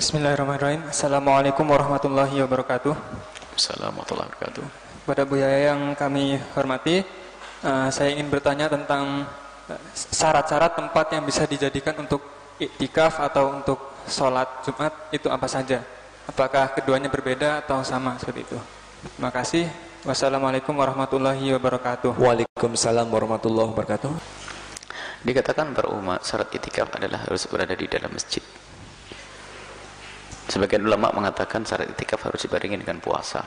Bismillahirrahmanirrahim. Assalamualaikum warahmatullahi wabarakatuh. Assalamualaikum warahmatullahi wabarakatuh. Pada Bu Yaya yang kami hormati, uh, saya ingin bertanya tentang eh, syarat-syarat tempat yang bisa dijadikan untuk iktikaf atau untuk sholat Jumat itu apa saja? Apakah keduanya berbeda atau sama seperti itu? Terima kasih. Wassalamualaikum warahmatullahi wabarakatuh. Waalaikumsalam warahmatullahi wabarakatuh. Dikatakan para ulama syarat itikaf adalah harus berada di dalam masjid. Sebagian ulama mengatakan syarat itikaf harus dibarengi dengan puasa.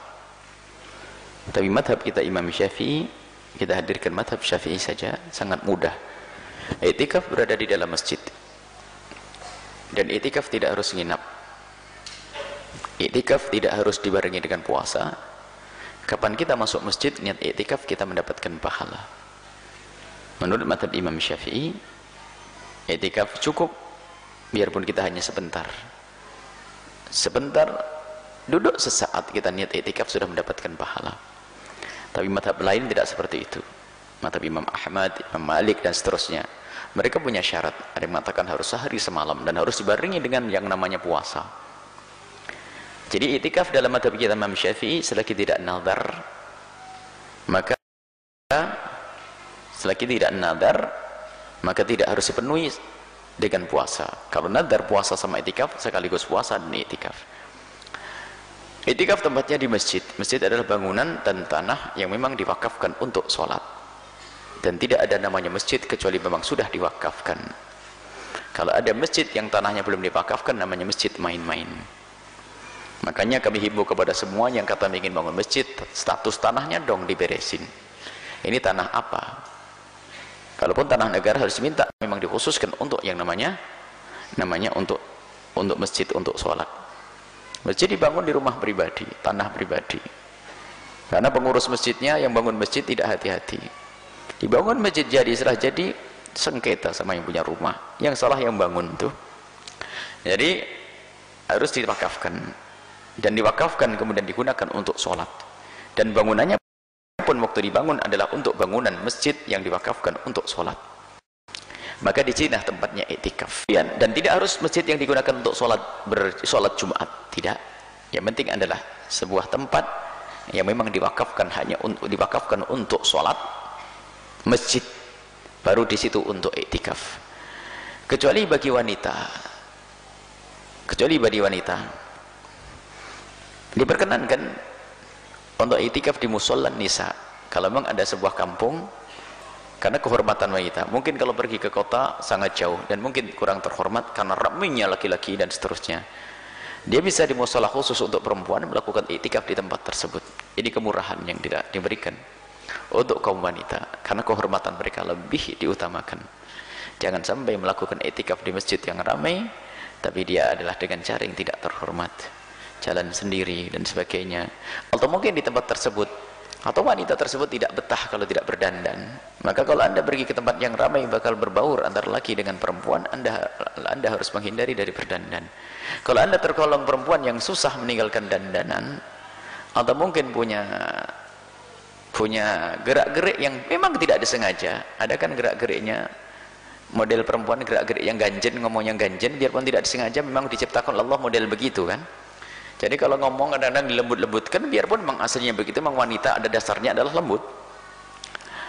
Tapi madhab kita Imam Syafi'i, kita hadirkan madhab Syafi'i saja, sangat mudah. Itikaf berada di dalam masjid. Dan itikaf tidak harus nginap. Itikaf tidak harus dibarengi dengan puasa. Kapan kita masuk masjid, niat itikaf kita mendapatkan pahala. Menurut madhab Imam Syafi'i, etikaf cukup biarpun kita hanya sebentar. Sebentar, duduk sesaat kita niat etikaf sudah mendapatkan pahala. Tapi madhab lain tidak seperti itu. Madhab Imam Ahmad, Imam Malik dan seterusnya. Mereka punya syarat. Ada yang mengatakan harus sehari semalam dan harus dibarengi dengan yang namanya puasa. Jadi itikaf dalam madhab kita Imam Syafi'i selagi tidak nazar maka selagi tidak nadar maka tidak harus dipenuhi dengan puasa. Kalau nadar puasa sama itikaf sekaligus puasa dan itikaf. Itikaf tempatnya di masjid. Masjid adalah bangunan dan tanah yang memang diwakafkan untuk sholat. Dan tidak ada namanya masjid kecuali memang sudah diwakafkan. Kalau ada masjid yang tanahnya belum diwakafkan namanya masjid main-main. Makanya kami himbau kepada semua yang kata ingin bangun masjid status tanahnya dong diberesin. Ini tanah apa Kalaupun tanah negara harus diminta memang dikhususkan untuk yang namanya namanya untuk untuk masjid untuk sholat. Masjid dibangun di rumah pribadi, tanah pribadi. Karena pengurus masjidnya yang bangun masjid tidak hati-hati. Dibangun masjid jadi setelah jadi sengketa sama yang punya rumah. Yang salah yang bangun tuh. Jadi harus diwakafkan dan diwakafkan kemudian digunakan untuk sholat dan bangunannya pun waktu dibangun adalah untuk bangunan masjid yang diwakafkan untuk sholat. Maka di sini tempatnya etikaf dan tidak harus masjid yang digunakan untuk sholat bersolat Jumat. Tidak. Yang penting adalah sebuah tempat yang memang diwakafkan hanya untuk diwakafkan untuk sholat masjid. Baru di situ untuk etikaf kecuali bagi wanita kecuali bagi wanita diperkenankan untuk itikaf di musola nisa. Kalau memang ada sebuah kampung karena kehormatan wanita mungkin kalau pergi ke kota sangat jauh dan mungkin kurang terhormat karena ramainya laki-laki dan seterusnya. Dia bisa di musola khusus untuk perempuan melakukan itikaf di tempat tersebut. Ini kemurahan yang tidak diberikan untuk kaum wanita karena kehormatan mereka lebih diutamakan. Jangan sampai melakukan itikaf di masjid yang ramai tapi dia adalah dengan cara yang tidak terhormat jalan sendiri dan sebagainya. Atau mungkin di tempat tersebut atau wanita tersebut tidak betah kalau tidak berdandan maka kalau anda pergi ke tempat yang ramai bakal berbaur antara laki dengan perempuan anda anda harus menghindari dari berdandan. Kalau anda tergolong perempuan yang susah meninggalkan dandanan atau mungkin punya punya gerak-gerik yang memang tidak disengaja ada kan gerak-geriknya? Model perempuan gerak-gerik yang ganjen ngomong yang ganjen biarpun tidak disengaja memang diciptakan Allah model begitu kan jadi kalau ngomong kadang-kadang dilembut-lembutkan biarpun memang aslinya begitu memang wanita ada dasarnya adalah lembut.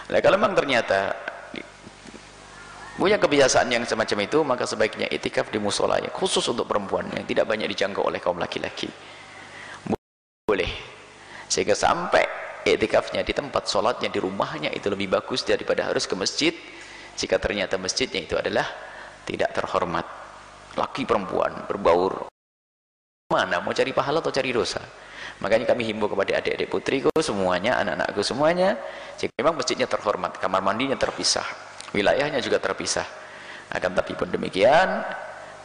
Nah kalau memang ternyata punya kebiasaan yang semacam itu maka sebaiknya itikaf di musola khusus untuk perempuan yang tidak banyak dijangkau oleh kaum laki-laki. Boleh. Sehingga sampai itikafnya di tempat sholatnya di rumahnya itu lebih bagus daripada harus ke masjid jika ternyata masjidnya itu adalah tidak terhormat. Laki perempuan berbaur mana? Mau cari pahala atau cari dosa? Makanya kami himbau kepada adik-adik putriku semuanya anak-anakku semuanya. Jika memang masjidnya terhormat kamar mandinya terpisah wilayahnya juga terpisah. Akan tapi pun demikian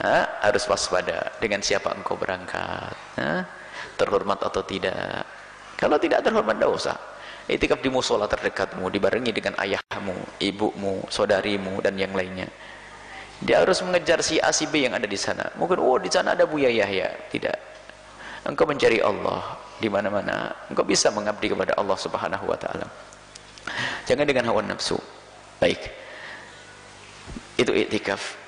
ha, harus waspada dengan siapa engkau berangkat ha, terhormat atau tidak? Kalau tidak terhormat tidak usah. Itikaf di musola terdekatmu dibarengi dengan ayahmu ibumu saudarimu dan yang lainnya dia harus mengejar si A si B yang ada di sana. Mungkin oh di sana ada Buya Yahya. Tidak. Engkau mencari Allah di mana-mana. Engkau bisa mengabdi kepada Allah Subhanahu wa taala. Jangan dengan hawa nafsu. Baik. Itu iktikaf